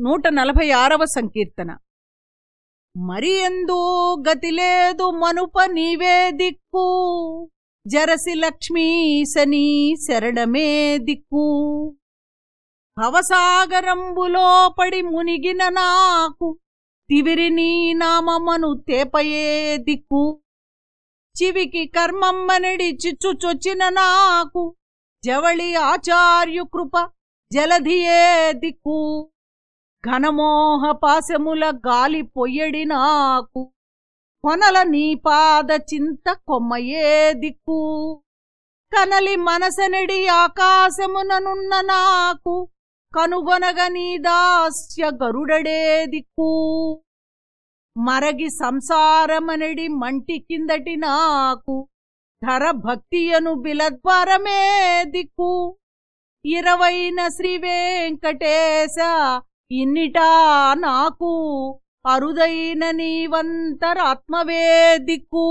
నూట నలభై ఆరవ సంకీర్తన. మరి ఎందు గతిలేదు మనుప నీవే దిక్కు. జరసి లక్ష్మీశని శరణమే దిక్కు. భవసాగరంబులో పడి మునిగిన నాకు తివిరి నీ నామమను తేపయే దిక్కు. చివికి కర్మమ్మనడి చిచ్చుచొచ్చిన నాకు జవళి ఆచార్యు కృప జలధియే దిక్కు. ఘనమోహ పాశముల గాలి పొయ్యడి నాకు. కొనల నీ పాద చింత కొమ్మయే దిక్కు? కనలి మనసనడి ఆకాశముననున్న నాకు. కనుగొనగ నీ దాస్య గరుడడే దిక్కు. మరగి సంసారమనడి మంటి కిందటి నాకు. ధర భక్తియను బిలద్వారమే దిక్కు. ఇరవైన శ్రీ వెంకటేశ ఇన్నిటా నాకు అరుదైన నీవంతరాత్మవే దిక్కు